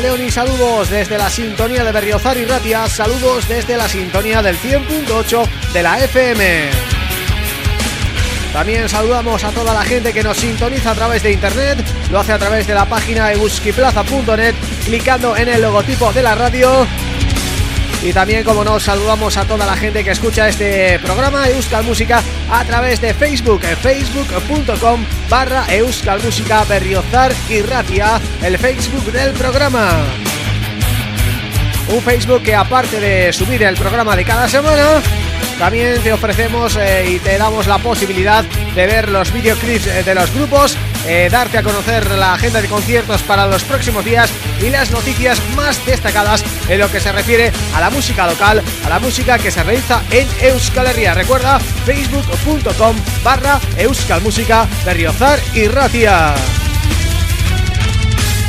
León y saludos desde la sintonía de Berriozar y Ratia, saludos desde la sintonía del 100.8 de la FM. También saludamos a toda la gente que nos sintoniza a través de internet, lo hace a través de la página euskiplaza.net, clicando en el logotipo de la radio y también, como no, saludamos a toda la gente que escucha este programa Euskal Música a través de Facebook, facebook.com barra Euskal Música Berriozar y Ratia, el Facebook del programa. Un Facebook que aparte de subir el programa de cada semana, también te ofrecemos eh, y te damos la posibilidad de ver los videoclips eh, de los grupos eh, darte a conocer la agenda de conciertos para los próximos días y las noticias más destacadas en lo que se refiere a la música local, la música que se realiza en Euskal Herria. Recuerda facebook.com barra Euskal Música Berriozar y Ratia.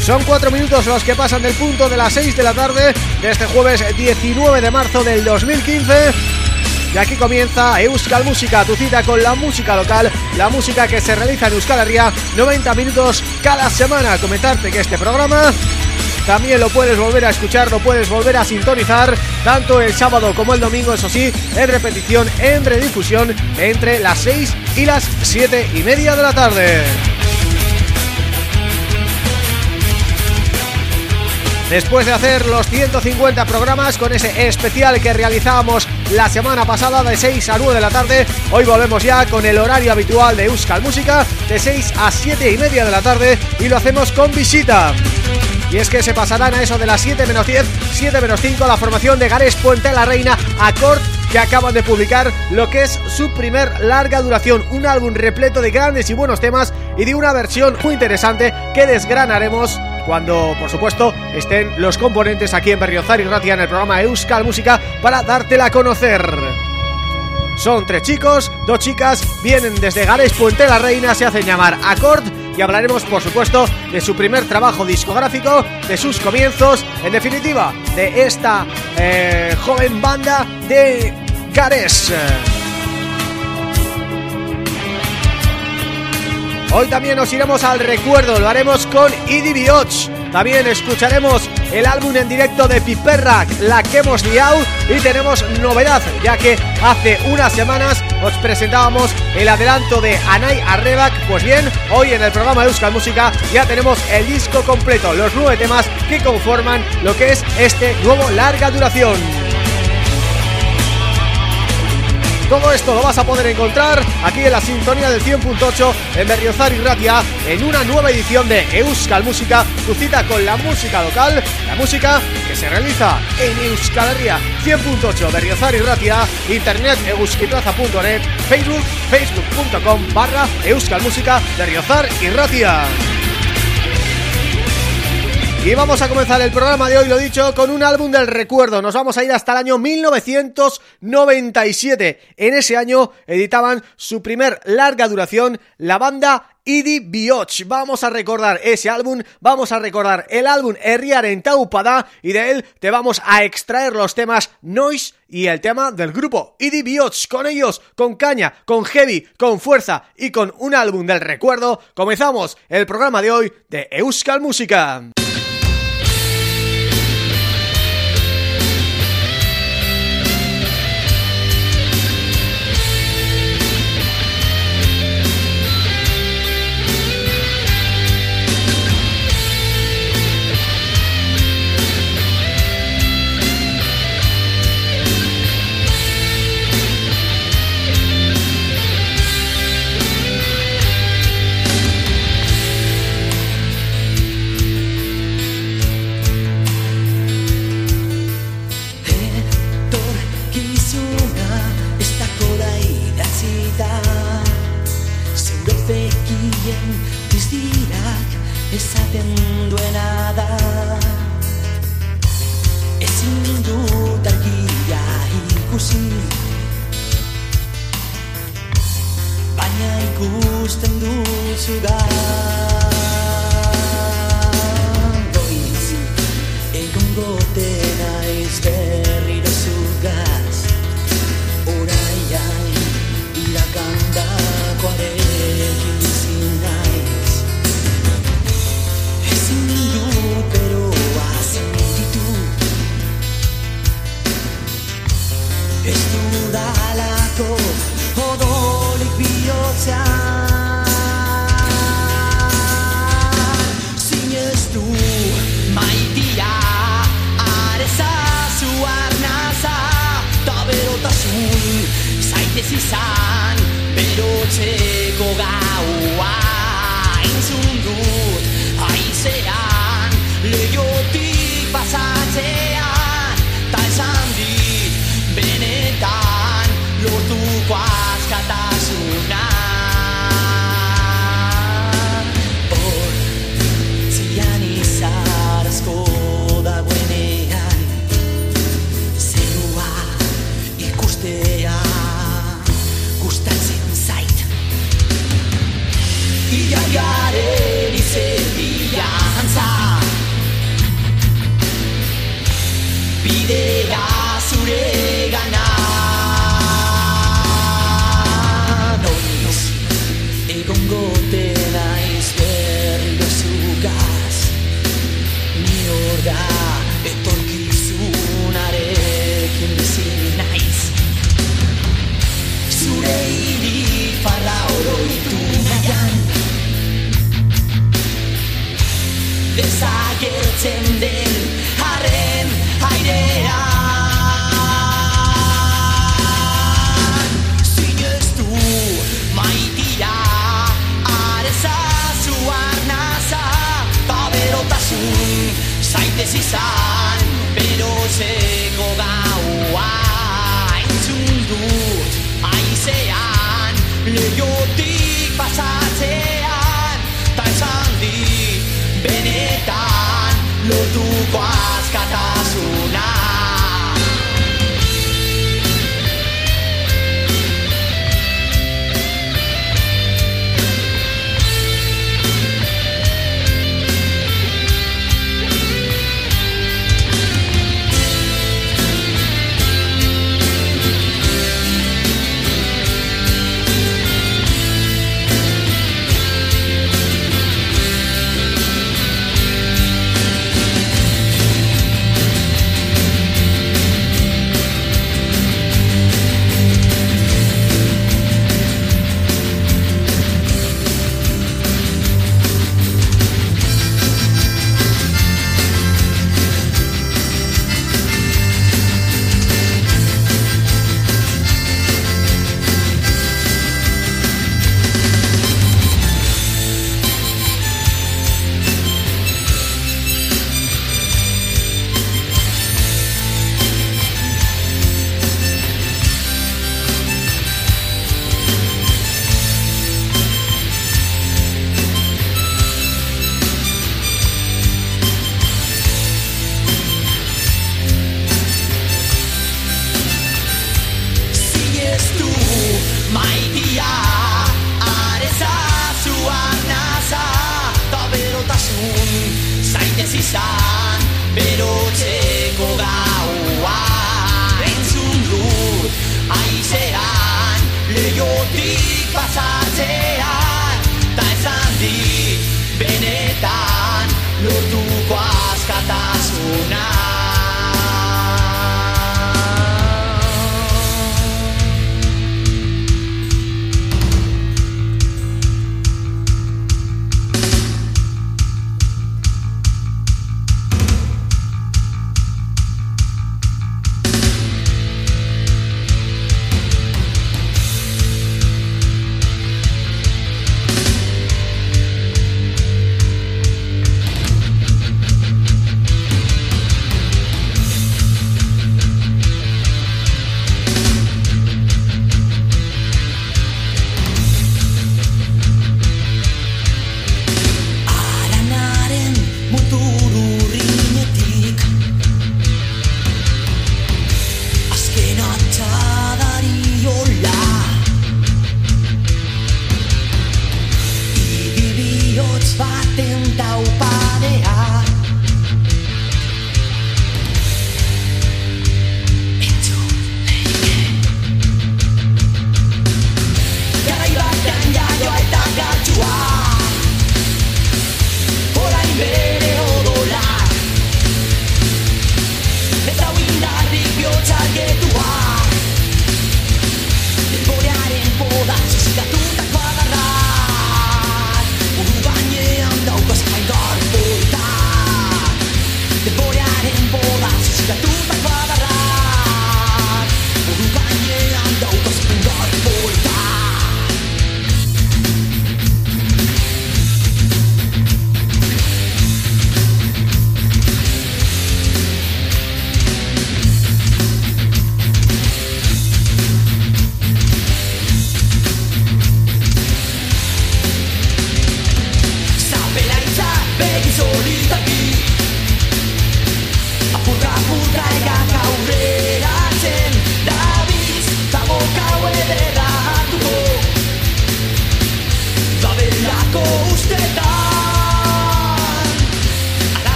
Son cuatro minutos los que pasan del punto de las 6 de la tarde de este jueves 19 de marzo del 2015 y aquí comienza Euskal Música, tu cita con la música local, la música que se realiza en Euskal Herria, 90 minutos cada semana. Comentarte que este programa también lo puedes volver a escuchar, lo puedes volver a sintonizar tanto el sábado como el domingo, eso sí, en repetición, en redifusión entre las 6 y las 7 y media de la tarde. Después de hacer los 150 programas con ese especial que realizábamos la semana pasada de 6 a 9 de la tarde Hoy volvemos ya con el horario habitual de Euskal Música de 6 a 7 y media de la tarde y lo hacemos con visita y es que se pasarán a eso de las 7 menos 10, 7 menos 5 la formación de Gares Puente la Reina Accord que acaban de publicar lo que es su primer larga duración, un álbum repleto de grandes y buenos temas y de una versión muy interesante que desgranaremos cuando, por supuesto, estén los componentes aquí en Berriozar y en el programa Euskal Música para dártela a conocer. Son tres chicos, dos chicas, vienen desde Gares Puente la Reina, se hacen llamar Accord y hablaremos por supuesto de su primer trabajo discográfico, de sus comienzos, en definitiva de esta eh, joven banda de Gares. Hoy también nos iremos al recuerdo, lo haremos con Idi Bioch. También escucharemos el álbum en directo de Piperrak, La que hemos liado y tenemos novedad, ya que hace unas semanas os presentábamos el adelanto de Anay Arrebak, pues bien, hoy en el programa de Euskal Música ya tenemos el disco completo, los nueve temas que conforman lo que es este nuevo larga duración. Todo esto lo vas a poder encontrar aquí en la sintonía del 100.8 en Berriozar y Ratia en una nueva edición de Euskal Música, tu cita con la música local, la música que se realiza en Euskal Herria 100.8 Berriozar y Ratia, internet euskiplaza.net, facebook facebook.com barra Euskal Música Berriozar y Ratia. Y vamos a comenzar el programa de hoy, lo dicho, con un álbum del recuerdo. Nos vamos a ir hasta el año 1997. En ese año editaban su primer larga duración, la banda Idi Bioch. Vamos a recordar ese álbum, vamos a recordar el álbum Herriar en Taupada y de él te vamos a extraer los temas Noise y el tema del grupo Idi Bioch. Con ellos, con caña, con heavy, con fuerza y con un álbum del recuerdo, comenzamos el programa de hoy de Euskal Música. distirak esaten duena da. Ezin dut argia ikusi. Baina ikusten duzu gara your tail.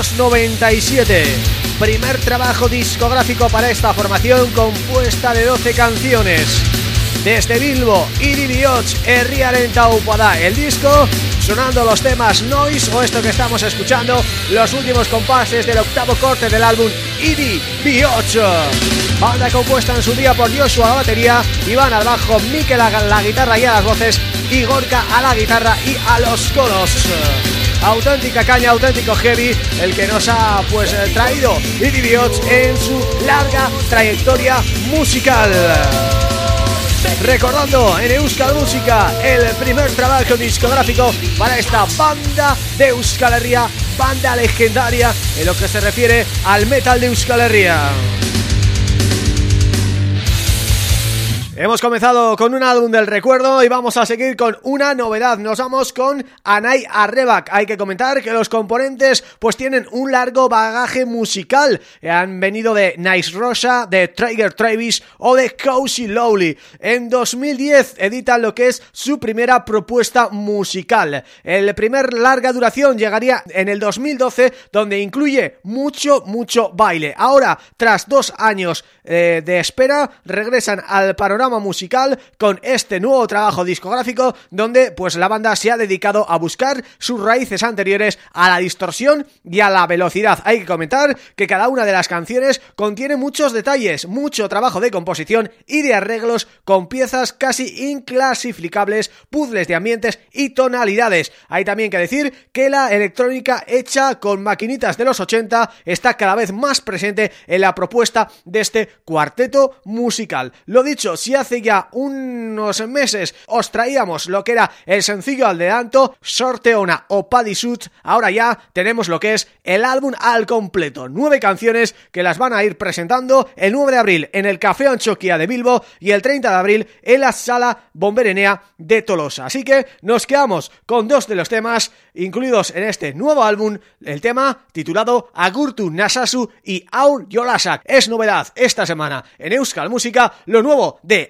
1997 Primer trabajo discográfico para esta formación compuesta de 12 canciones. Desde Bilbo, Iri Biots, Herriaren Taupada El disco, sonando los temas Noise o esto que estamos escuchando Los últimos compases del octavo corte del álbum Iri Biots Banda compuesta en su día por Joshua a la batería Iván al bajo, Mikel a la guitarra y a las voces Y Gorka a la guitarra y a los coros auténtica caña, auténtico heavy, el que nos ha pues eh, traído Didi Biots en su larga trayectoria musical. Recordando en Euskal Música el primer trabajo discográfico para esta banda de Euskal Herria, banda legendaria en lo que se refiere al metal de Euskal Herria. Hemos comenzado con un álbum del recuerdo y vamos a seguir con una novedad. Nos vamos con Anay Arrebak. Hay que comentar que los componentes pues tienen un largo bagaje musical. Han venido de Nice Rosa, de Trigger Travis o de Cozy Lowly. En 2010 editan lo que es su primera propuesta musical. El primer larga duración llegaría en el 2012 donde incluye mucho, mucho baile. Ahora, tras dos años eh, de espera, regresan al panorama musical con este nuevo trabajo discográfico donde pues la banda se ha dedicado a buscar sus raíces anteriores a la distorsión y a la velocidad. Hay que comentar que cada una de las canciones contiene muchos detalles, mucho trabajo de composición y de arreglos con piezas casi inclasificables, puzzles de ambientes y tonalidades. Hay también que decir que la electrónica hecha con maquinitas de los 80 está cada vez más presente en la propuesta de este cuarteto musical. Lo dicho, si hace ya unos meses os traíamos lo que era el sencillo al adelanto, Sorteona o Paddy Suit, ahora ya tenemos lo que es el álbum al completo. Nueve canciones que las van a ir presentando el 9 de abril en el Café Anchoquia de Bilbo y el 30 de abril en la Sala Bomberenea de Tolosa. Así que nos quedamos con dos de los temas incluidos en este nuevo álbum, el tema titulado Agurtu Nasasu y Aur Yolasak. Es novedad esta semana en Euskal Música, lo nuevo de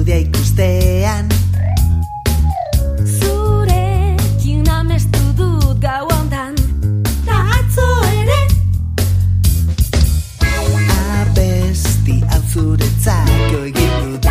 irudia ikustean. Zurekin amestu dut gau hontan Ta atzo ere. Abesti hau zuretzako egin dut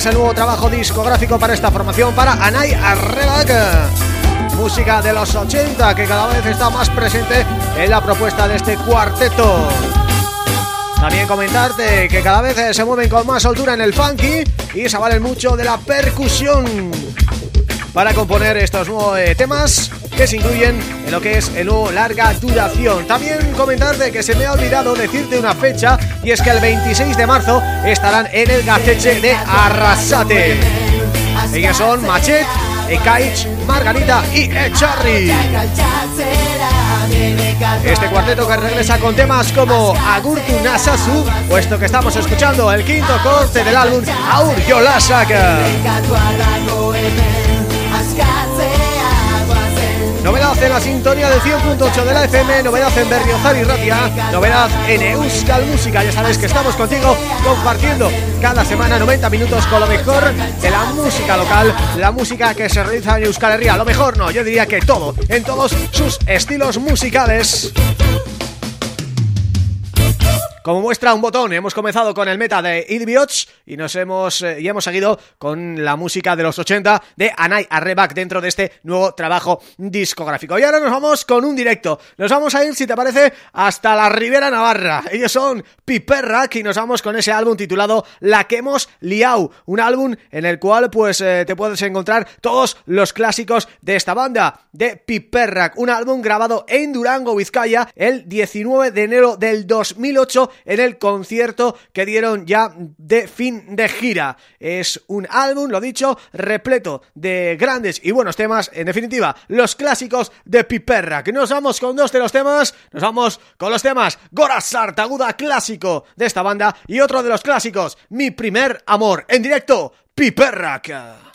incluidos en lo que es el nuevo trabajo discográfico para esta formación para Anay Arrebak Música de los 80 que cada vez está más presente en la propuesta de este cuarteto También comentarte que cada vez eh, se mueven con más soltura en el funky y se valen mucho de la percusión para componer estos nuevos eh, temas que se incluyen en lo que es el nuevo larga duración. También comentarte que se me ha olvidado decirte una fecha y es que el 26 de marzo estarán en el Gaceche de Arrasate. Ellos son Machet, Ekaich, Margarita y Echarri. Este cuarteto que regresa con temas como Agurtu Nasasu o esto que estamos escuchando, el quinto corte del álbum Aur Yolasaka. En la sintonía del 100.8 de la FM, novedad en Berriozar y novedad en Euskal Música. Ya sabes que estamos contigo compartiendo cada semana 90 minutos con lo mejor de la música local, la música que se realiza en Euskal Herria. Lo mejor no, yo diría que todo, en todos sus estilos musicales. Como muestra un botón, hemos comenzado con el meta de Idiots y nos hemos eh, y hemos seguido con la música de los 80 de Anay Arrebak dentro de este nuevo trabajo discográfico. Y ahora nos vamos con un directo. Nos vamos a ir, si te parece, hasta la Ribera Navarra. Ellos son Piperrak y nos vamos con ese álbum titulado La que hemos liao, un álbum en el cual pues eh, te puedes encontrar todos los clásicos de esta banda, de Piperrak, un álbum grabado en Durango, Vizcaya, el 19 de enero del 2008 en el concierto que dieron ya de fin de gira. Es un álbum, lo dicho, repleto de grandes y buenos temas, en definitiva, los clásicos de Piperra. Que nos vamos con dos de los temas, nos vamos con los temas Gora Sartaguda clásico de esta banda y otro de los clásicos, Mi Primer Amor, en directo, Piperrac.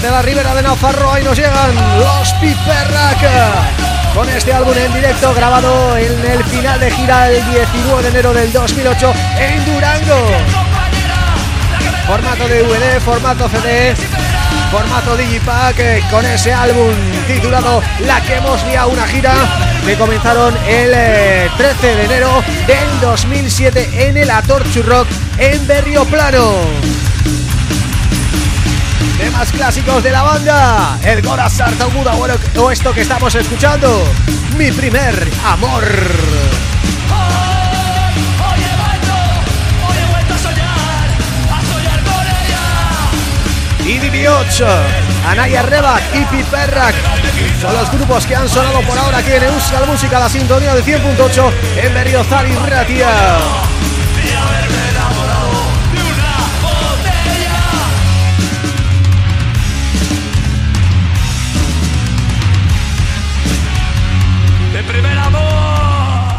Desde la ribera de Navarro ahí nos llegan los Piperrac. Con este álbum en directo grabado en el final de gira el 19 de enero del 2008 en Durango. Formato DVD, formato CD, formato Digipack eh, Con ese álbum titulado La que hemos liado una gira Que comenzaron el 13 eh, de enero del 2007 en el Atorchu Rock en Berrio Plano Temas clásicos de la banda El Gora Sarta Aguda o esto que estamos escuchando Mi primer amor Hoy he vuelto, hoy he vuelto a soñar, a soñar con ella. y Divi8, Anaya Rebak y Piperrak son los grupos que han sonado por ahora aquí en Euskal Música, la sintonía de 100.8 en Berriozar y Ratia.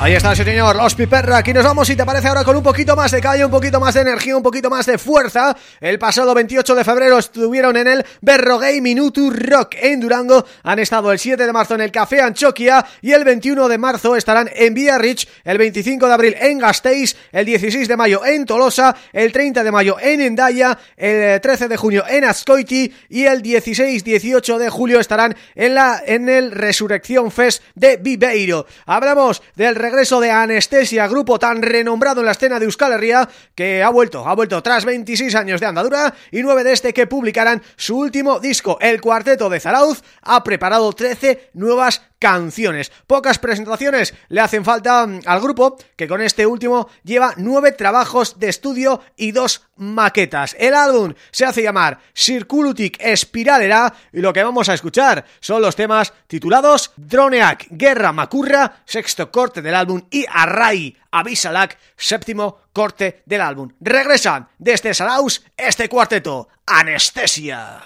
Ahí está, señor, los Piperra, aquí nos vamos y te parece ahora con un poquito más de calle, un poquito más de energía, un poquito más de fuerza. El pasado 28 de febrero estuvieron en el Berrogay Minutu Rock en Durango, han estado el 7 de marzo en el Café Anchoquia y el 21 de marzo estarán en Biarritz, el 25 de abril en Gasteiz, el 16 de mayo en Tolosa, el 30 de mayo en Endaya, el 13 de junio en Azcoiti y el 16-18 de julio estarán en la en el Resurrección Fest de Viveiro. Hablamos del regreso de Anestesia, grupo tan renombrado en la escena de Euskal Herria, que ha vuelto, ha vuelto tras 26 años de andadura y 9 de este que publicarán su último disco. El cuarteto de Zarauz ha preparado 13 nuevas canciones. Pocas presentaciones le hacen falta al grupo, que con este último lleva nueve trabajos de estudio y dos maquetas. El álbum se hace llamar Circulutic Espiralera y lo que vamos a escuchar son los temas titulados Droneak, Guerra Macurra, sexto corte del álbum y Arrai, Avisalak, séptimo corte del álbum. Regresan desde Saraus este cuarteto, Anestesia.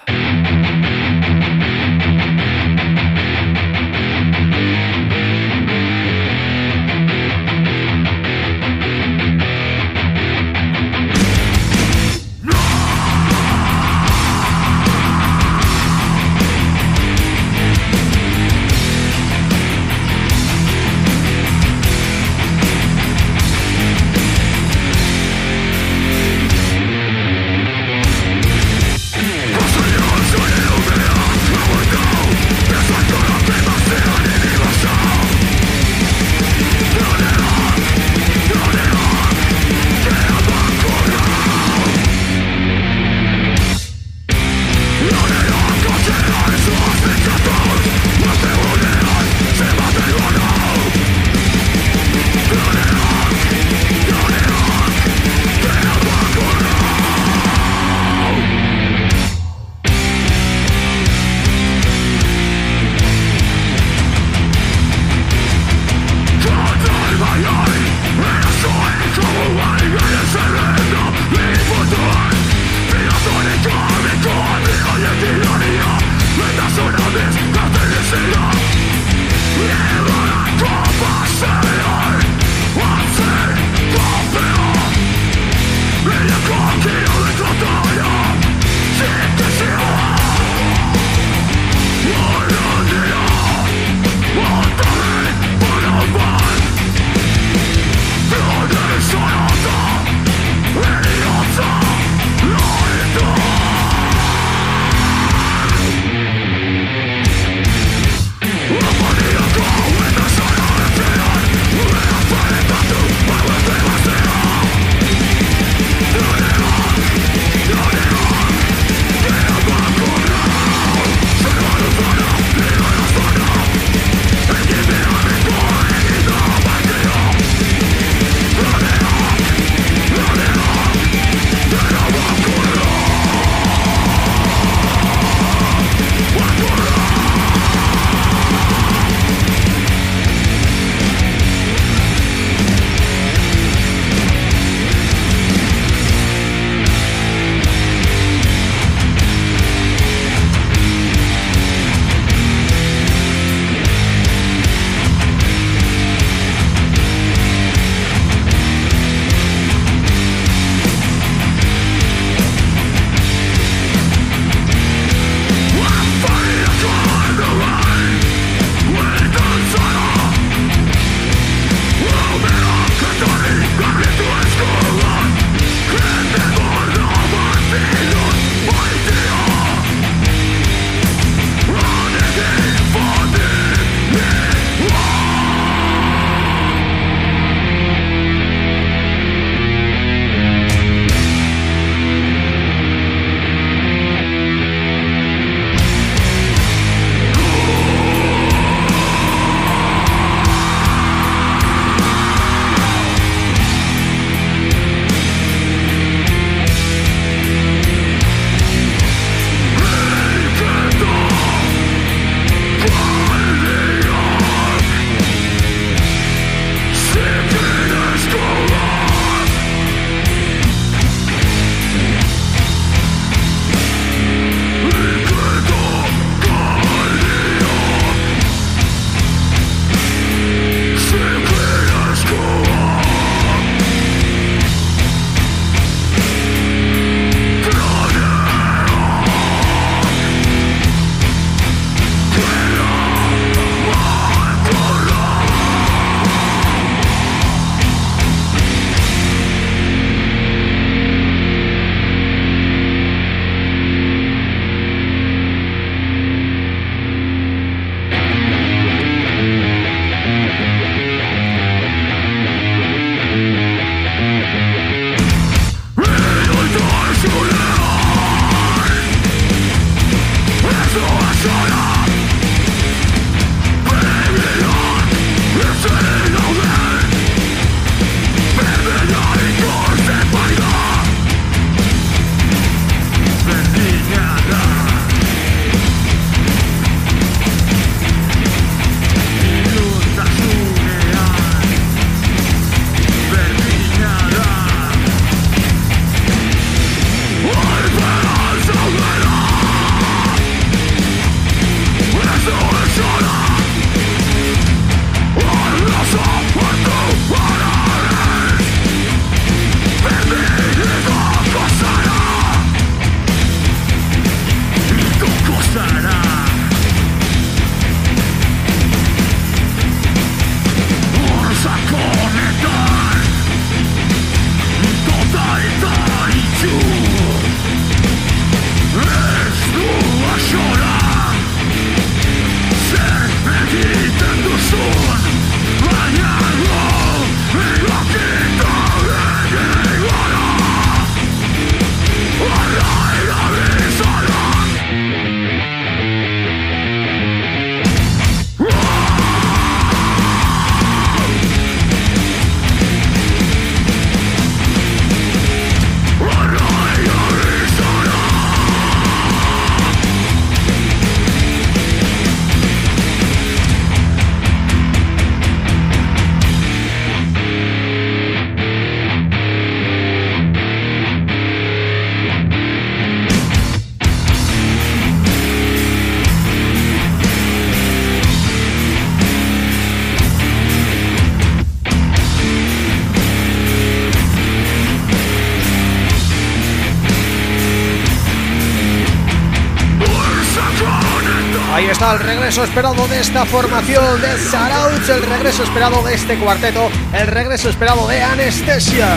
Regreso esperado de esta formación de Sarauts, el regreso esperado de este cuarteto, el regreso esperado de Anestesia.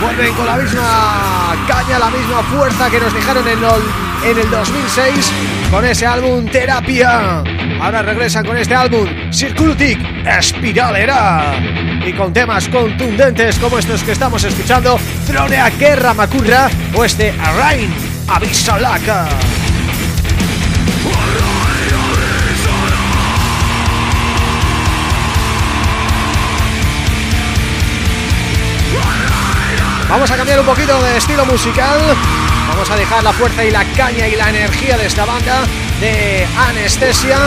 Vuelven con la misma caña, la misma fuerza que nos dejaron en el, en el 2006 con ese álbum Terapia. Ahora regresan con este álbum Circutic Espiralera y con temas contundentes como estos que estamos escuchando, Tronea Guerra Macurra o este Arain Avisalaka. Vamos a cambiar un poquito de estilo musical. Vamos a dejar la fuerza y la caña y la energía de esta banda De Anestesia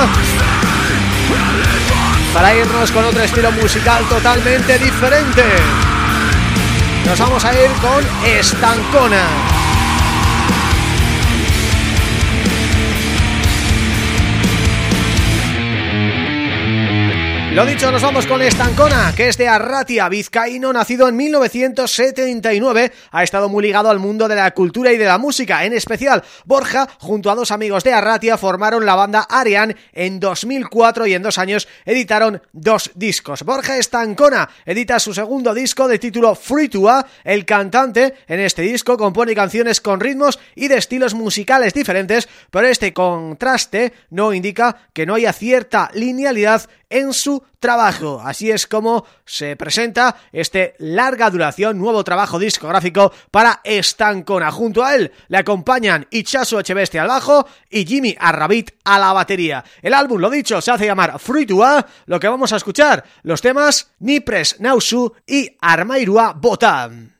Para irnos con otro estilo musical totalmente diferente. Nos vamos a ir con Estancona Lo dicho, nos vamos con Estancona, que es de Arratia, vizcaíno, nacido en 1979. Ha estado muy ligado al mundo de la cultura y de la música. En especial, Borja, junto a dos amigos de Arratia, formaron la banda Arian en 2004 y en dos años editaron dos discos. Borja Estancona edita su segundo disco de título Free to A. El cantante en este disco compone canciones con ritmos y de estilos musicales diferentes, pero este contraste no indica que no haya cierta linealidad en su trabajo. Así es como se presenta este larga duración, nuevo trabajo discográfico para Estancona. Junto a él le acompañan Ichasu Echeveste al bajo y Jimmy Arrabit a la batería. El álbum, lo dicho, se hace llamar Fruitua, lo que vamos a escuchar, los temas Nipres Nausu y Armairua Botan.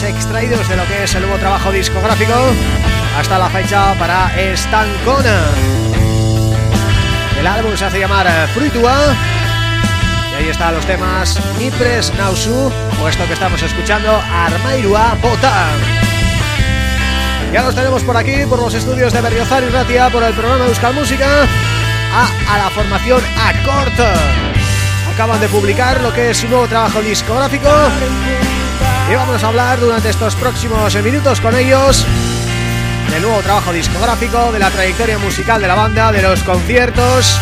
Temas extraídos de lo que es el nuevo trabajo discográfico hasta la fecha para Estancona. El álbum se hace llamar Fruitua y ahí están los temas Nipres Nausu o esto que estamos escuchando Armairua Bota. Ya los tenemos por aquí, por los estudios de Berriozar y Ratia, por el programa de Euskal Música a, a la formación Acort. Acaban de publicar lo que es su nuevo trabajo discográfico y vamos a hablar durante estos próximos minutos con ellos del nuevo trabajo discográfico, de la trayectoria musical de la banda, de los conciertos,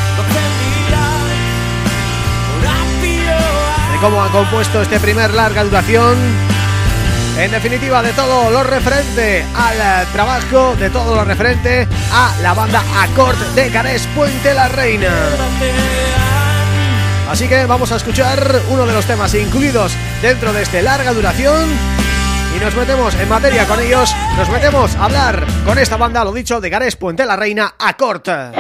de cómo han compuesto este primer larga duración, en definitiva de todo lo referente al trabajo, de todo lo referente a la banda Accord de Carés Puente la Reina. Así que vamos a escuchar uno de los temas incluidos dentro de este larga duración y nos metemos en materia con ellos, nos metemos a hablar con esta banda, lo dicho, de Gares Puente la Reina a corta.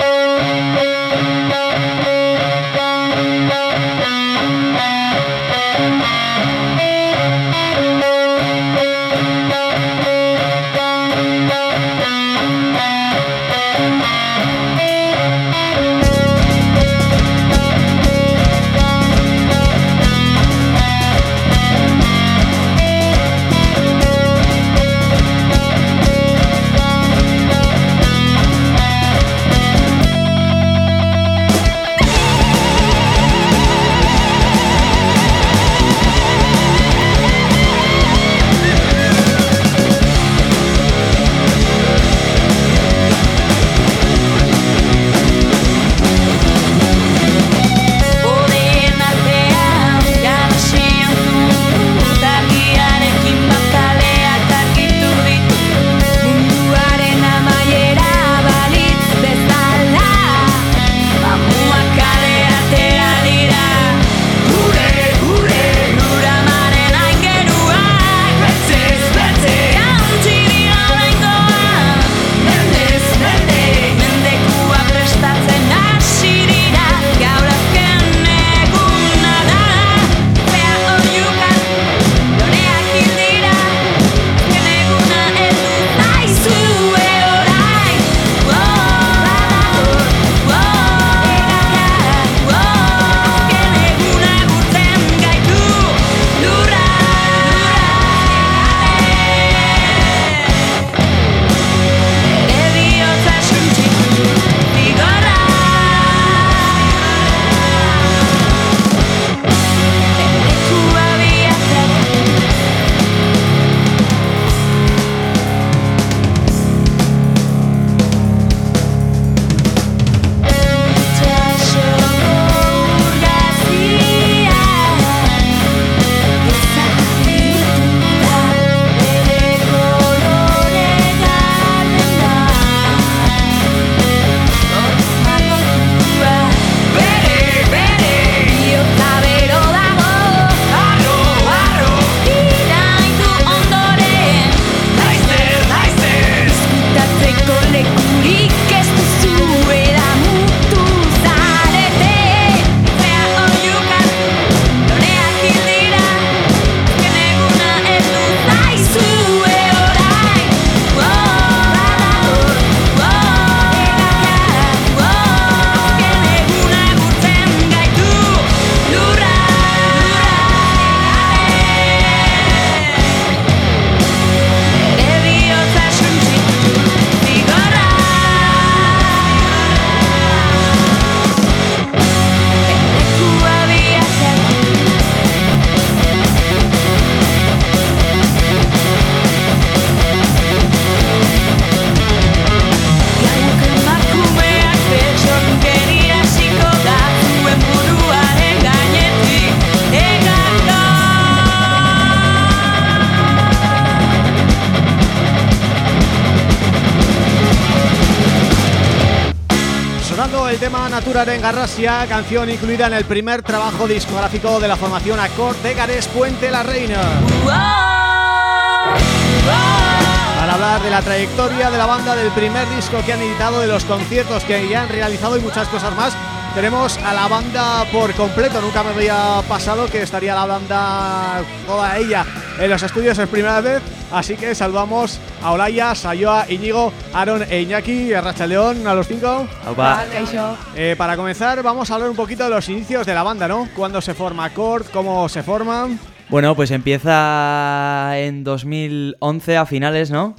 En Garrasia, canción incluida en el primer trabajo discográfico de la formación Accord de Gares Puente la Reina. Para hablar de la trayectoria de la banda, del primer disco que han editado, de los conciertos que ya han realizado y muchas cosas más, tenemos a la banda por completo. Nunca me había pasado que estaría la banda, toda ella, en los estudios es primera vez, así que saludamos a Olaya, Sayoa, Íñigo, Aaron e Iñaki, a León, a los cinco. Eh, para comenzar vamos a hablar un poquito de los inicios de la banda, ¿no? ¿Cuándo se forma Cord? ¿Cómo se forman? Bueno, pues empieza en 2011 a finales, ¿no?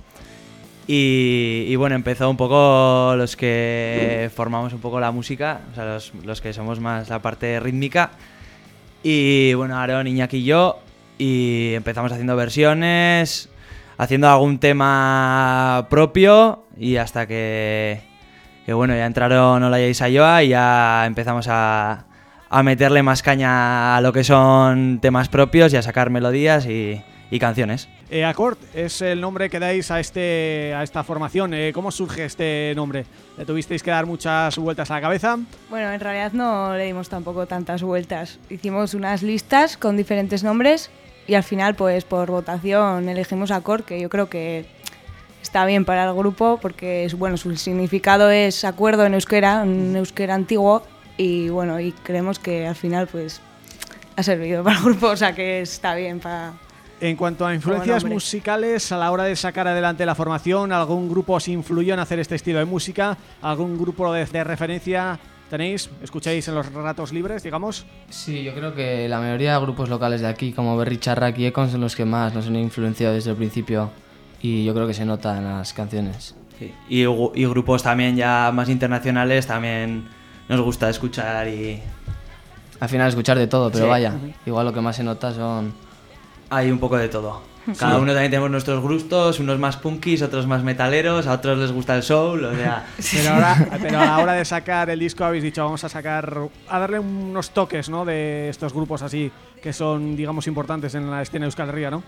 Y, y bueno, empezó un poco los que formamos un poco la música, o sea, los, los que somos más la parte rítmica. Y bueno, Aaron, Iñaki y yo, y empezamos haciendo versiones, haciendo algún tema propio y hasta que, que bueno, ya entraron Olaya y Sayoa y ya empezamos a, a meterle más caña a lo que son temas propios y a sacar melodías y, y canciones. Eh, Accord es el nombre que dais a este a esta formación. Eh, ¿Cómo surge este nombre? ¿Le tuvisteis que dar muchas vueltas a la cabeza? Bueno, en realidad no le dimos tampoco tantas vueltas. Hicimos unas listas con diferentes nombres y al final, pues por votación elegimos Accord, que yo creo que está bien para el grupo porque es bueno su significado es acuerdo en euskera, en euskera antiguo y bueno y creemos que al final pues ha servido para el grupo, o sea que está bien para En cuanto a influencias musicales, a la hora de sacar adelante la formación, ¿algún grupo os influyó en hacer este estilo de música? ¿Algún grupo de, de referencia tenéis? ¿Escucháis en los ratos libres, digamos? Sí, yo creo que la mayoría de grupos locales de aquí, como Berry Charrac y Econ, son los que más nos han influenciado desde el principio y yo creo que se nota en las canciones. Sí. Y, y grupos también ya más internacionales también nos gusta escuchar y Al final escuchar de todo, pero Sí. vaya, igual lo que más se nota son... hay un poco de todo. Cada uno también tenemos nuestros gustos, unos más punkis, otros más metaleros, a otros les gusta el soul, o sea... Pero, ahora, pero a la hora de sacar el disco habéis dicho vamos a sacar, a darle unos toques ¿no? de estos grupos así que son, digamos, importantes en la escena Euskal Herria, ¿no?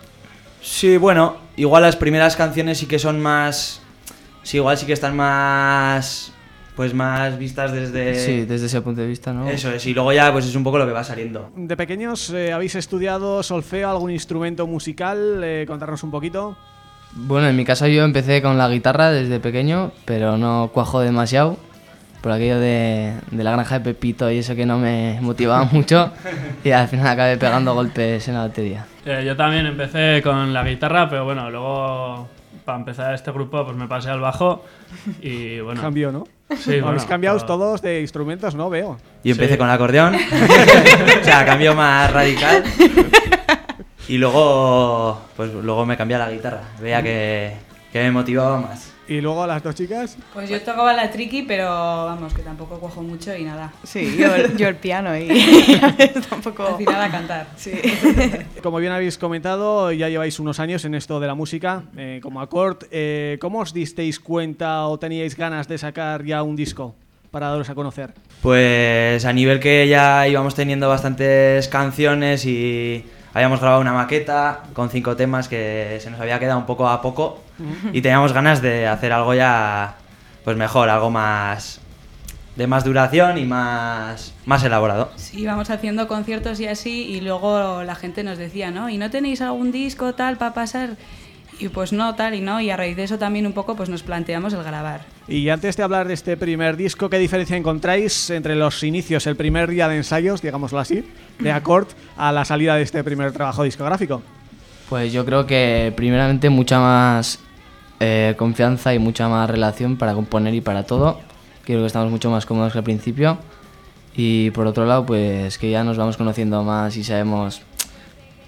Sí, bueno, igual las primeras canciones sí que son más... Sí, igual sí que están más... Pues más vistas desde... Sí, desde ese punto de vista, ¿no? Eso es, y luego ya pues es un poco lo que va saliendo. De pequeños, eh, ¿habéis estudiado solfeo, algún instrumento musical? Eh, contarnos un poquito. Bueno, en mi caso yo empecé con la guitarra desde pequeño, pero no cuajó demasiado por aquello de, de la granja de Pepito y eso que no me motivaba mucho y al final acabé pegando golpes en la batería. Eh, yo también empecé con la guitarra, pero bueno, luego para empezar este grupo pues me pasé al bajo y bueno... Cambio, ¿no? Sí, bueno, Habéis cambiado pero- todos de instrumentos, ¿no? Veo. Yo empecé Sí. con el acordeón, o sea, cambio más radical. Y luego, pues luego me cambié a la guitarra. Veía que, que me motivaba más. Y luego las dos chicas. Pues yo tocaba la triqui, pero vamos, que tampoco cojo mucho y nada. Sí, yo, el- yo el piano y tampoco... Al final a cantar. Sí. Como bien habéis comentado, ya lleváis unos años en esto de la música, eh, como Accord. Eh, ¿Cómo os disteis cuenta o teníais ganas de sacar ya un disco para daros a conocer? Pues a nivel que ya íbamos teniendo bastantes canciones y habíamos grabado una maqueta con cinco temas que se nos había quedado un poco a poco y teníamos ganas de hacer algo ya pues mejor, algo más de más duración y más más elaborado. Sí, íbamos haciendo conciertos y así, y luego la gente nos decía, ¿no? ¿Y no tenéis algún disco tal para pasar? Y pues no, tal y no, y a raíz de eso también un poco pues nos planteamos el grabar. Y antes de hablar de este primer disco, ¿qué diferencia encontráis entre los inicios, el primer día de ensayos, digámoslo así, de Accord, a la salida de este primer trabajo discográfico? Pues yo creo que primeramente mucha más eh, confianza y mucha más relación para componer y para todo. Creo que estamos mucho más cómodos que al principio. Y por otro lado, pues que ya nos vamos conociendo más y sabemos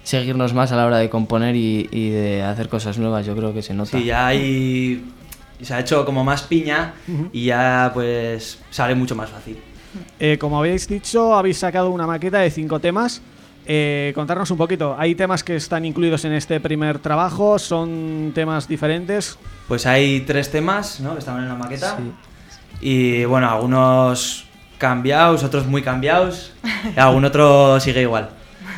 seguirnos más a la hora de componer y, y de hacer cosas nuevas. Yo creo que se nota. Sí, ya hay se ha hecho como más piña y ya pues sale mucho más fácil. Eh, como habéis dicho, habéis sacado una maqueta de cinco temas. Eh, contarnos un poquito, ¿hay temas que están incluidos en este primer trabajo? ¿Son temas diferentes? Pues hay tres temas, ¿no? Que estaban en la maqueta. Sí. Y bueno, algunos cambiados, otros muy cambiados, y algún otro sigue igual.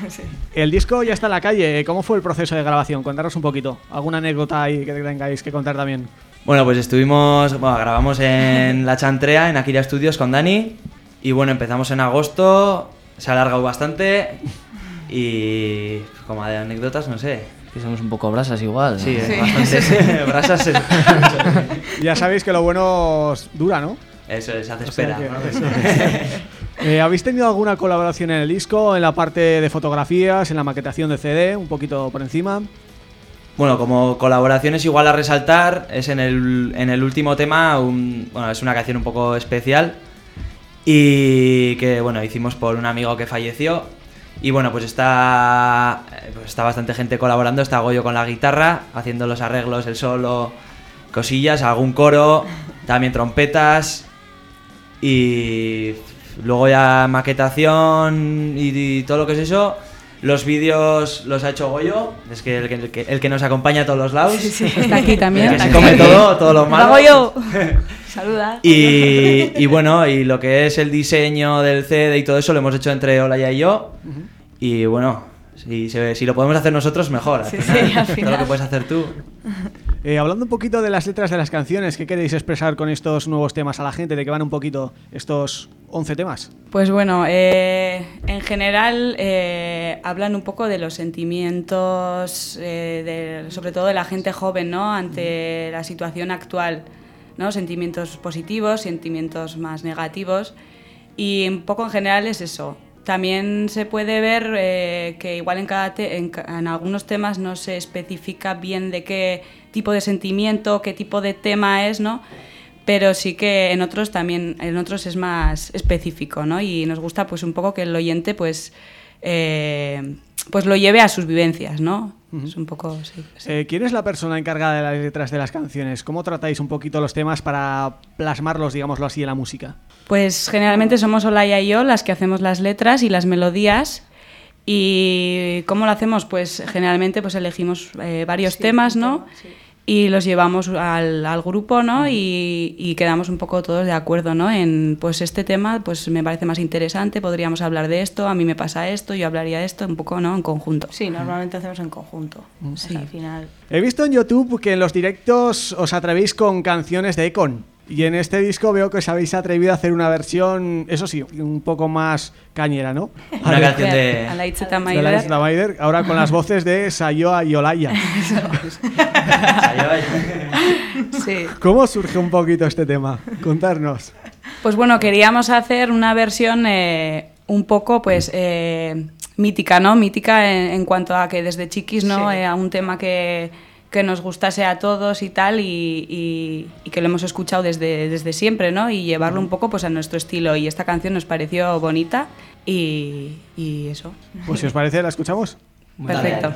El disco ya está en la calle, ¿cómo fue el proceso de grabación? Contarnos un poquito, alguna anécdota ahí que tengáis que contar también. Bueno, pues estuvimos, bueno, grabamos en La Chantrea, en Akira Studios con Dani. Y bueno, empezamos en agosto, se ha alargado bastante. Y como de anécdotas, no sé. Que somos un poco brasas igual. ¿no? Sí, bastantes brasas. Ya sabéis que lo bueno dura, ¿no? Eso es, hace O sea espera. que- ¿no? eso es. Eh, ¿Habéis tenido alguna colaboración en el disco, en la parte de fotografías, en la maquetación de CD, un poquito por encima? Bueno, como colaboraciones igual a resaltar, es en el, en el último tema, un- bueno, es una canción un poco especial y que, bueno, hicimos por un amigo que falleció y bueno, pues está, pues está bastante gente colaborando, está Goyo con la guitarra, haciendo los arreglos, el solo, cosillas, algún coro, también trompetas y luego ya maquetación y, y todo lo que es eso. Los vídeos los ha hecho Goyo, es que el, que- el que, el que nos acompaña a todos los lados. Está aquí también. Que se come todo, todo lo malo. Lo hago yo. Saluda. Y, y bueno, y lo que es el diseño del CD y todo eso lo hemos hecho entre Olaya y yo. Y bueno, si, se- si lo podemos hacer nosotros, mejor. al Sí, final. sí, al Todo lo que puedes hacer tú. Eh, hablando un poquito de las letras de las canciones, ¿qué queréis expresar con estos nuevos temas a la gente? ¿De qué van un poquito estos 11 temas? Pues bueno, eh, en general eh, hablan un poco de los sentimientos, eh, de- sobre todo de la gente joven, ¿no? Ante la situación actual, ¿no? Sentimientos positivos, sentimientos más negativos y un poco en general es eso. También se puede ver que igual en, cada te- en, en algunos temas no se especifica bien de qué tipo de sentimiento, qué tipo de tema es, ¿no? Pero sí que en otros también en otros es más específico no y nos gusta pues un poco que el oyente pues eh, pues lo lleve a sus vivencias no es un poco sí, sí. Eh, ¿Quién es la persona encargada de las letras de las canciones? ¿Cómo tratáis un poquito los temas para plasmarlos, digámoslo así, en la música? pues generalmente somos Olaya y yo las que hacemos las letras y las melodías. Y cómo lo hacemos pues generalmente pues elegimos eh, varios temas no y los llevamos al, al grupo, ¿no? Y, y quedamos un poco todos de acuerdo, ¿no? En, pues este tema, pues me parece más interesante, podríamos hablar de esto, a mí me pasa esto, yo hablaría de esto, un poco, ¿no? En conjunto. Sí, normalmente hacemos en conjunto. O sea, al final. He visto en YouTube que en los directos os atrevéis con canciones de Econ. Y en este disco veo que os habéis atrevido a hacer una versión, eso sí, un poco más cañera, ¿no? Una canción de... A la Itzeta De la Maider. Ahora con las voces de Sayoa y Olaya. Sí. ¿Cómo surge un poquito este tema? Contarnos. Pues bueno, queríamos hacer una versión eh, un poco, pues, eh, mítica, ¿no? Mítica en, en cuanto a que desde chiquis, ¿no? Sí. Eh, a un tema que, que nos gustase a todos y tal, y, y- y que lo hemos escuchado desde, desde siempre, ¿no? Y llevarlo un poco, pues, a nuestro estilo. Y esta canción nos pareció bonita y, y eso. Pues si os parece, la escuchamos. Perfecto.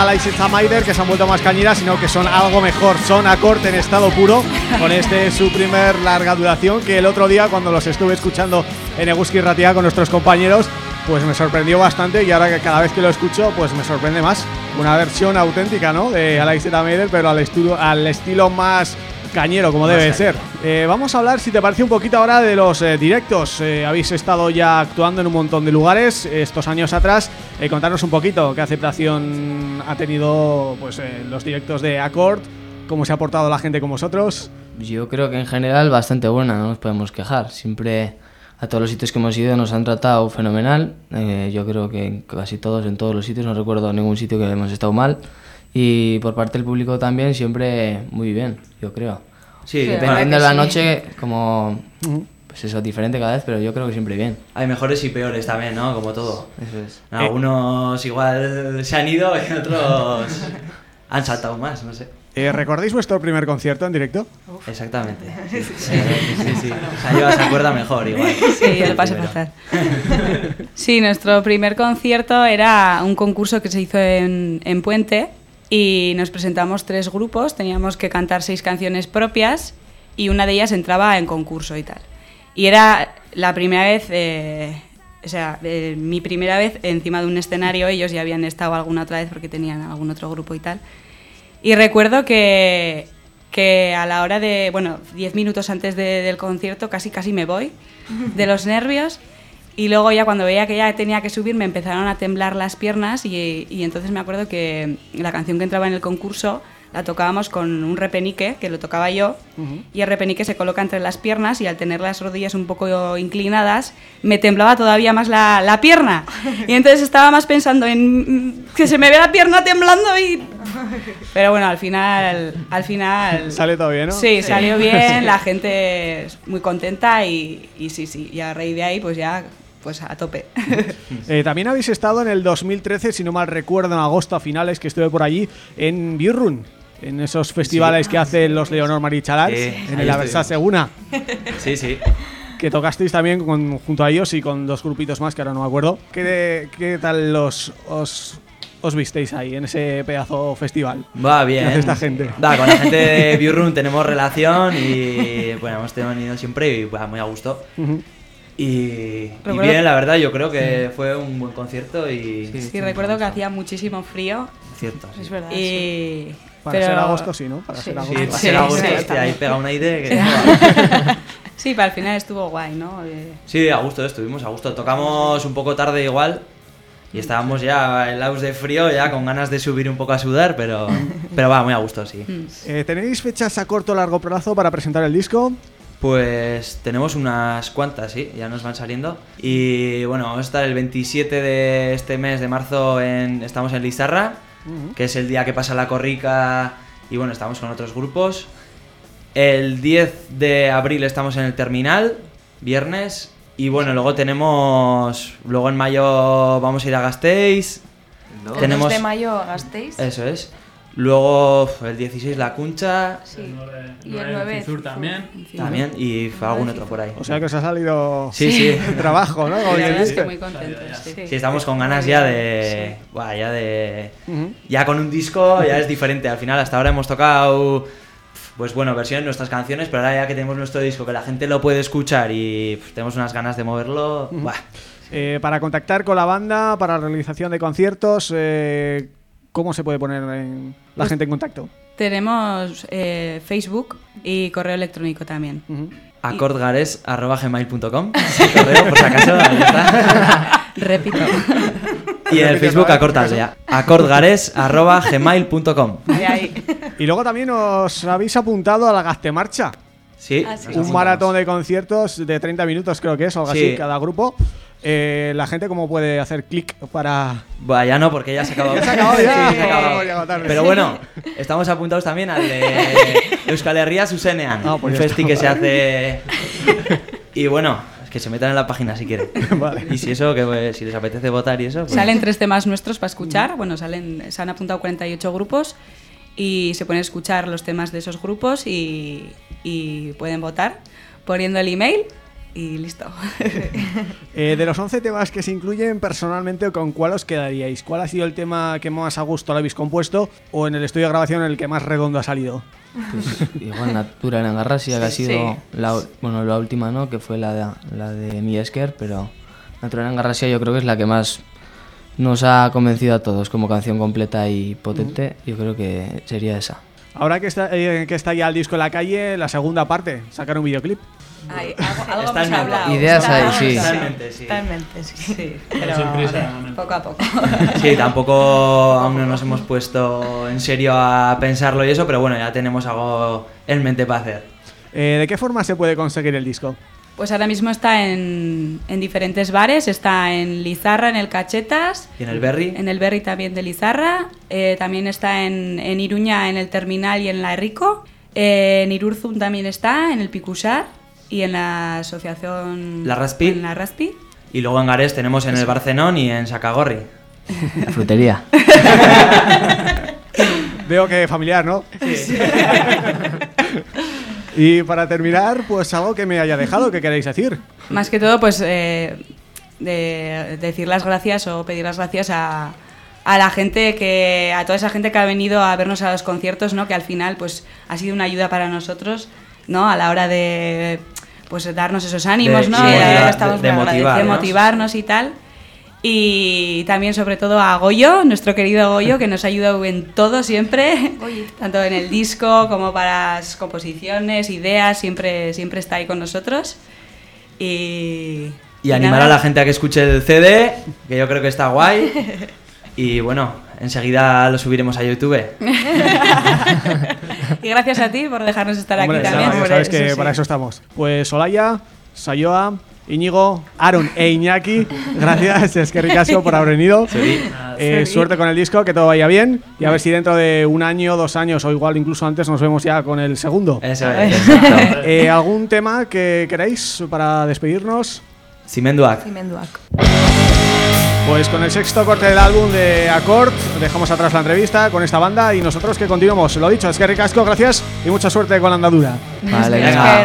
Alexis Zamaider que se han vuelto más cañeras, sino que son algo mejor. Son Acort en estado puro, con este su primer larga duración, que el otro día cuando los estuve escuchando en Eguski Ratia con nuestros compañeros, pues me sorprendió bastante y ahora que cada vez que lo escucho, pues me sorprende más. Una versión auténtica, ¿no? De Zamaider, pero al estilo, al estilo más cañero, como Más debe cañero. ser. Eh, vamos a hablar, si te parece, un poquito ahora de los eh, directos. Eh, habéis estado ya actuando en un montón de lugares estos años atrás. Eh, contarnos un poquito qué aceptación ha tenido pues eh, los directos de Accord, cómo se ha portado la gente con vosotros. Yo creo que en general bastante buena, no nos podemos quejar. Siempre a todos los sitios que hemos ido nos han tratado fenomenal. Eh, yo creo que en casi todos, en todos los sitios, no recuerdo ningún sitio que hemos estado mal. Y por parte del público también, siempre muy bien, yo creo. Sí, Dependiendo de la noche, como... Pues eso, diferente cada vez, pero yo creo que siempre bien. Hay mejores y peores también, ¿no? Como todo. Eso es. Algunos igual se han ido y otros han saltado más, no sé. Eh, ¿Recordáis vuestro primer concierto en directo? Exactamente. Sí, sí, sí. sí, sí. Sayeva se acuerda mejor igual. Sí, yo lo Primero. fatal. Sí, nuestro primer concierto era un concurso que se hizo en, en Puente y nos presentamos tres grupos, teníamos que cantar seis canciones propias y una de ellas entraba en concurso y tal. Y era la primera vez, eh, o sea, eh, mi primera vez encima de un escenario, ellos ya habían estado alguna otra vez porque tenían algún otro grupo y tal. Y recuerdo que, que a la hora de, bueno, 10 minutos antes de- del concierto casi casi me voy de los nervios y luego ya cuando veía que ya tenía que subir me empezaron a temblar las piernas y, y entonces me acuerdo que la canción que entraba en el concurso la tocábamos con un repenique, que lo tocaba yo, y el repenique se coloca entre las piernas y al tener las rodillas un poco inclinadas me temblaba todavía más la, la pierna. Y entonces estaba más pensando en que se me ve la pierna temblando y... Pero bueno, al final... Al final Sale todo bien, ¿no? Sí, Sí. salió bien, la gente es muy contenta y, y sí, sí, y a raíz de ahí pues ya pues a tope. Eh, también habéis estado en el 2013, si no mal recuerdo, en agosto a finales, que estuve por allí, en Birrun. En esos festivales que hacen los Leonor Marichalals, Sí, en el. Aversa Seguna. Sí, sí. Que tocasteis también con, junto a ellos y con dos grupitos más que ahora no me acuerdo. ¿Qué, qué tal los os, os visteis ahí en ese pedazo festival? Va bien. ¿Qué hace esta gente? Va, con la gente de Viewroom tenemos relación y bueno, hemos tenido siempre y va, muy a gusto. Ujú. Y, y Recuerdo- bien, la verdad, yo creo que fue un buen concierto y... Sí, recuerdo que hacía muchísimo frío. Cierto, sí. Es verdad. Y... Para pero- ser agosto, sí, ¿no? Para Sí. ser Sí, agosto. Sí, ser agosto, sí, hostia, ahí pega un aire que... Sí, pero al final estuvo guay, ¿no? Eh, Sí, a gusto, estuvimos a gusto. Tocamos un poco tarde igual y estábamos ya helados de frío, ya con ganas de subir un poco a sudar, pero, pero va, muy a gusto, sí. Eh, ¿Tenéis fechas a corto o largo plazo para presentar el disco? Pues tenemos unas cuantas, sí, ya nos van saliendo. Y bueno, vamos a estar el 27 de este mes de marzo en estamos en Lizarra, que es el día que pasa la corrica y bueno, estamos con otros grupos. El 10 de abril estamos en el terminal, viernes. Y bueno, luego tenemos. Luego en mayo vamos a ir a Gasteiz. El Tenemos. 2 de mayo gastéis. Eso es. Luego el 16 la Cuncha. Sí. Y Y el el 9 Cizur también. También. Y algún otro por ahí. O sea que os ha salido Sí, sí. el trabajo, ¿no? Como es que muy contentos. Sí. Sí, estamos con ganas ya de. Buah, ya de. Ya con un disco ya es diferente. Al final, hasta ahora hemos tocado. Pues bueno, versiones de nuestras canciones, pero ahora ya que tenemos nuestro disco, que la gente lo puede escuchar y tenemos unas ganas de moverlo. buah. Eh, para contactar con la banda, para la realización de conciertos, eh, ¿cómo se puede poner en- la gente en contacto? Tenemos eh, Facebook y correo electrónico también. acordgares.gmail.com Sí, correo, por si acaso. Repito. Y en el Facebook acordaldea. acordgares.gmail.com Ahí, ahí. Y luego también os habéis apuntado a la Gastemarcha, Sí, Ah, sí. nos un maratón de conciertos de 30 minutos creo que es, o algo Sí. así, cada grupo. Eh, la gente cómo puede hacer clic para... Buah, ya no, porque ya se ha acabado. Ya se ha acabado, ya. Sí, se tarde. Pero bueno, estamos apuntados también al de Euskal Herria Zuzenean, Ah, pues un festi que se hace... Y bueno, es que se metan en la página si quieren. Vale. Y si eso, que pues, si les apetece votar y eso... pues- Salen tres temas nuestros para escuchar. Bueno, salen, se han apuntado 48 grupos y se pueden escuchar los temas de esos grupos y, y pueden votar poniendo el email y listo. Eh, de los 11 temas que se incluyen, personalmente, ¿con cuál os quedaríais? ¿Cuál ha sido el tema que más a gusto lo habéis compuesto o en el estudio de grabación el que más redondo ha salido? Pues igual Natura en Angarrasia, que ha Sí, sido sí. la, bueno, la última, ¿no? Que fue la de, la de Mi Esker, pero Natura en Angarrasia yo creo que es la que más nos ha convencido a todos como canción completa y potente. Yo creo que sería esa. Ahora que está, eh, que está ya el disco en la calle, la segunda parte, sacar un videoclip. Ay, algo, hemos hablado. Ideas hay, sí. Está en mente, sí. Está en mente, sí. Sí, Pero sin prisa, poco a poco. Sí, tampoco aún no nos hemos puesto en serio a pensarlo y eso, pero bueno, ya tenemos algo en mente para hacer. Eh, ¿De qué forma se puede conseguir el disco? Pues ahora mismo está en, en diferentes bares, está en Lizarra, en el Cachetas, Y en el Berry, en el Berry también de Lizarra, eh, también está en, en Iruña, en el Terminal y en la Rico, eh, en Irurzun también está, en el Picusar y en la asociación... La Raspi. En la Raspi. y luego en Gares tenemos en el Barcenón y en Sacagorri. Frutería. Veo que familiar, ¿no? y para terminar, pues algo que me haya dejado, ¿qué queréis decir? Más que todo, pues eh, de decir las gracias o pedir las gracias a, a la gente que, a toda esa gente que ha venido a vernos a los conciertos, ¿no? Que al final, pues, ha sido una ayuda para nosotros, ¿no? A la hora de, pues, darnos esos ánimos, De- ¿no? que de- de motivarnos. motivarnos y tal. Y también, sobre todo, a Goyo, nuestro querido Goyo, que nos ha ayudado en todo siempre, tanto en el disco como para las composiciones, ideas, siempre, siempre está ahí con nosotros. Y, Y animar nada. a la gente a que escuche el CD, que yo creo que está guay. Y bueno, enseguida lo subiremos a YouTube. Y gracias a ti por dejarnos estar Hombre, aquí también. sabes, Hombre, sabes que eso sí. para eso estamos. Pues Olaya, Sayoa, Íñigo, Aaron e Iñaki, gracias, es que ricasco por haber venido. Eh, Sí. suerte con el disco, que todo vaya bien. Y a ver si dentro de un año, dos años o igual incluso antes nos vemos ya con el segundo. Eso es. Eh, ¿Algún tema que queráis para despedirnos? Simenduak. Zimenduak. Pues con el sexto corte del álbum de Accord dejamos atrás la entrevista con esta banda y nosotros que continuamos. Lo dicho, es que ricasco, gracias y mucha suerte con la andadura. Vale, Venga,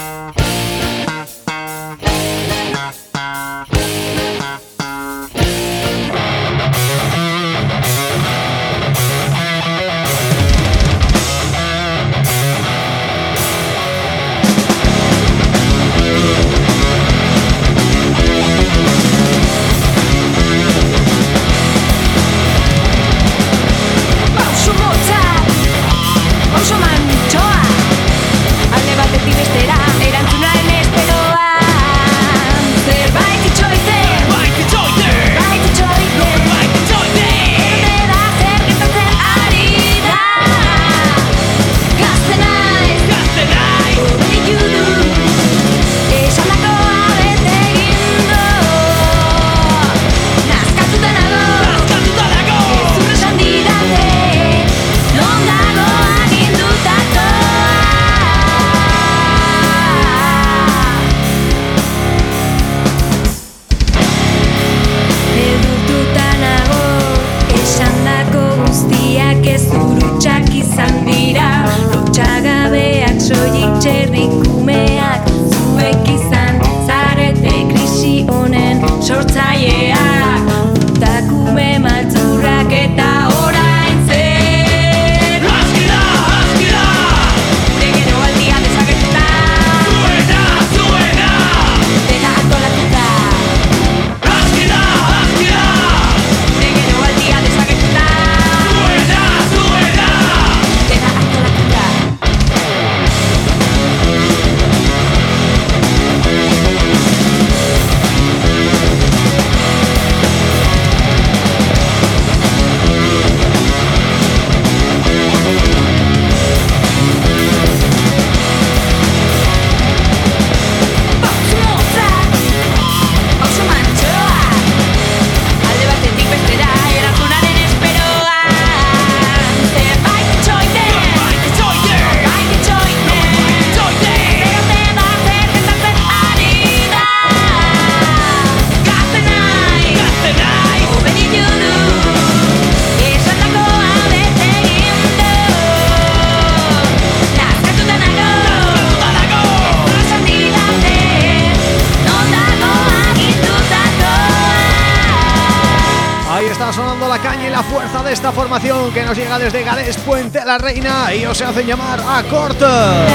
Esta formación que nos llega desde Gales Puente la Reina y ellos se hacen llamar a corta.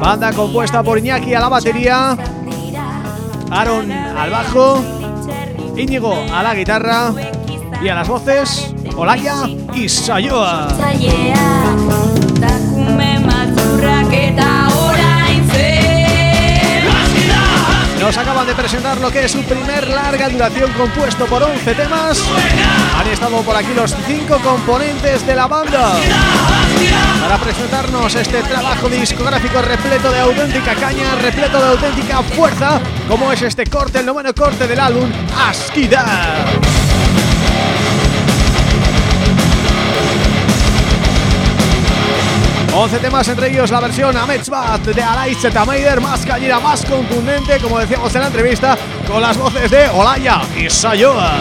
Banda compuesta por Iñaki a la batería, Aaron al bajo, Íñigo a la guitarra y a las voces Olaya y Sayoa. Nos acaban de presentar lo que es su primer larga duración compuesto por 11 temas. Han estado por aquí los cinco componentes de la banda para presentarnos este trabajo discográfico repleto de auténtica caña, repleto de auténtica fuerza, como es este corte, el noveno corte del álbum Askida. 11 temas, entre ellos la versión Ametsbat de Alais Tameider, más cañera, más contundente, como decíamos en la entrevista, con las voces de Olaya y Sayoa.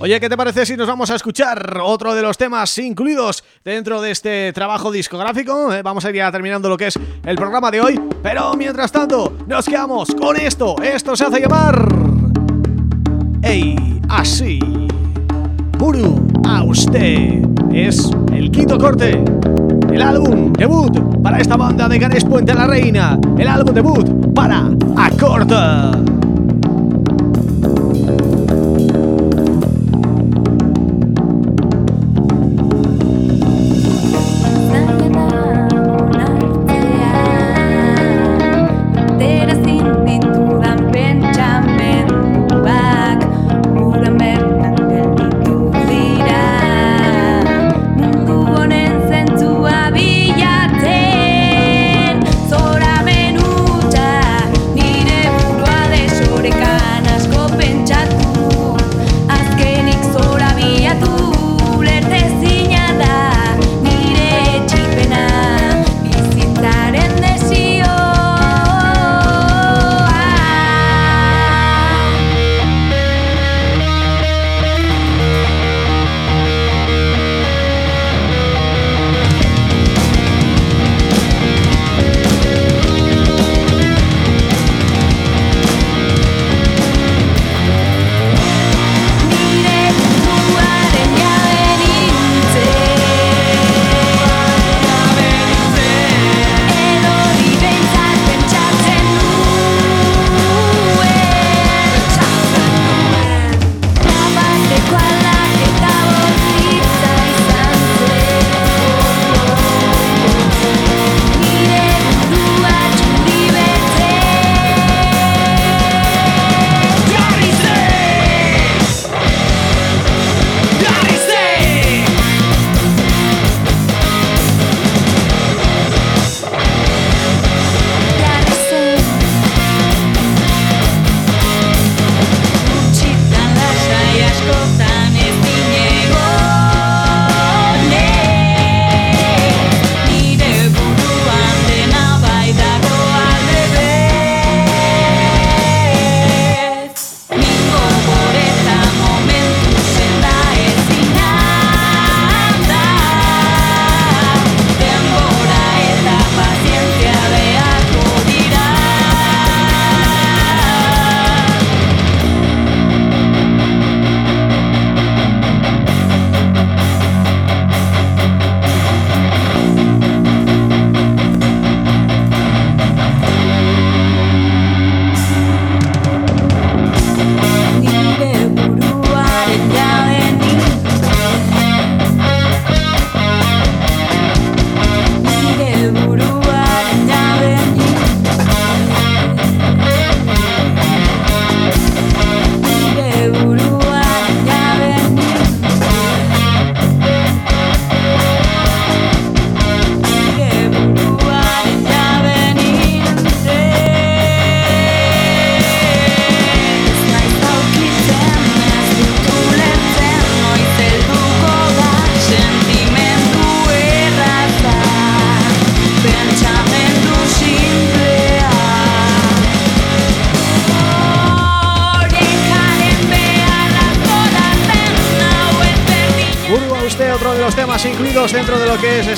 Oye, ¿qué te parece si nos vamos a escuchar otro de los temas incluidos dentro de este trabajo discográfico? Eh, Vamos a ir ya terminando lo que es el programa de hoy, pero mientras tanto nos quedamos con esto. Esto se hace llamar... ¡Ey! Así... Buru a usted. Es el quinto corte. El álbum debut para esta banda de Ganes Puente la Reina. El álbum debut para Acorda.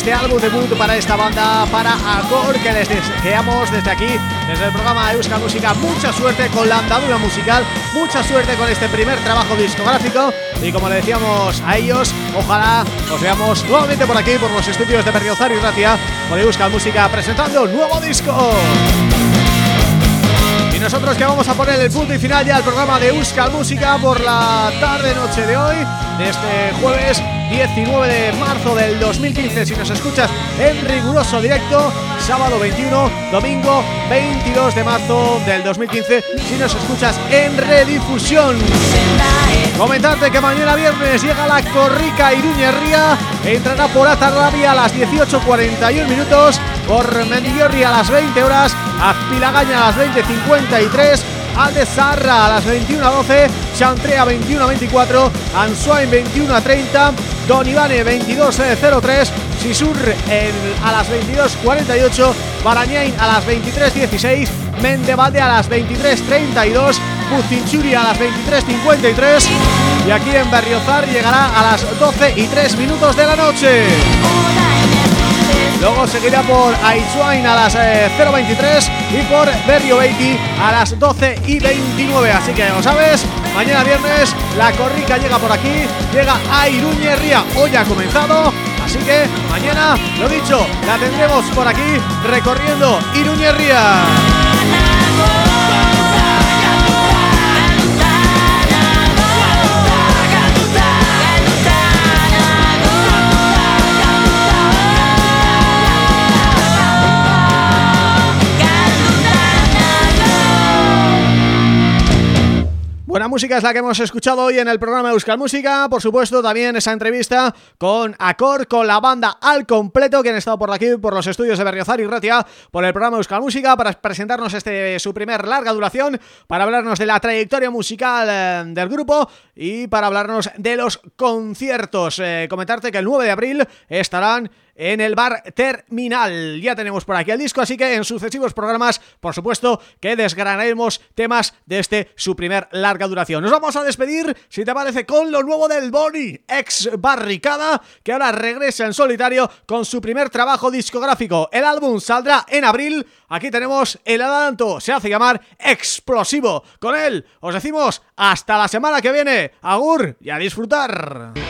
Este álbum debut para esta banda, para Acor, que les deseamos desde aquí, desde el programa de Euskal Música, mucha suerte con la andadura musical, mucha suerte con este primer trabajo discográfico y como le decíamos a ellos, ojalá os veamos nuevamente por aquí, por los estudios de Berriozar y Ratia, con Euskal Música presentando un nuevo disco. Y nosotros que vamos a poner el punto y final ya al programa de Euskal Música por la tarde-noche de hoy, de este jueves 19 de marzo del 2015 si nos escuchas en riguroso directo sábado 21, domingo 22 de marzo del 2015 si nos escuchas en redifusión. Comentarte que mañana viernes llega la Corrica Iruñerría entrará por Atarrabia a las 18.41 minutos por Mendillorri a las 20 horas Azpilagaña a las 20.53 Aldezarra a las 21.12 Chantrea 21.24 Ansuain 21.30 Don Ivane 22.03 Sisur a las 22.48 Barañain a las 23.16 Mendebalde a las 23.32 Putinchuri a las 23.53 y aquí en Berriozar llegará a las 12 y 3 minutos de la noche. Luego seguirá por Aizuain a las 0.23 y por Berrio a las 12 y 29. Así que lo sabes, mañana viernes la corrica llega por aquí, llega a Iruñerría. Hoy ha comenzado, así que mañana, lo dicho, la tendremos por aquí recorriendo. Buena música es la que hemos escuchado hoy en el programa Euskal Música, por supuesto también esa entrevista con Acor, con la banda al completo que han estado por aquí, por los estudios de Berriozar y Ratia, por el programa Euskal Música para presentarnos este su primer larga duración, para hablarnos de la trayectoria musical eh, del grupo y para hablarnos de los conciertos. Eh, comentarte que el 9 de abril estarán en el bar Terminal. Ya tenemos por aquí el disco, así que en sucesivos programas, por supuesto, que desgranaremos temas de este su primer larga duración. Nos vamos a despedir, si te parece, con lo nuevo del Boni, ex Barricada, que ahora regresa en solitario con su primer trabajo discográfico. El álbum saldrá en abril. Aquí tenemos el adelanto, se hace llamar Explosivo. Con él os decimos hasta la semana que viene. Agur y a disfrutar.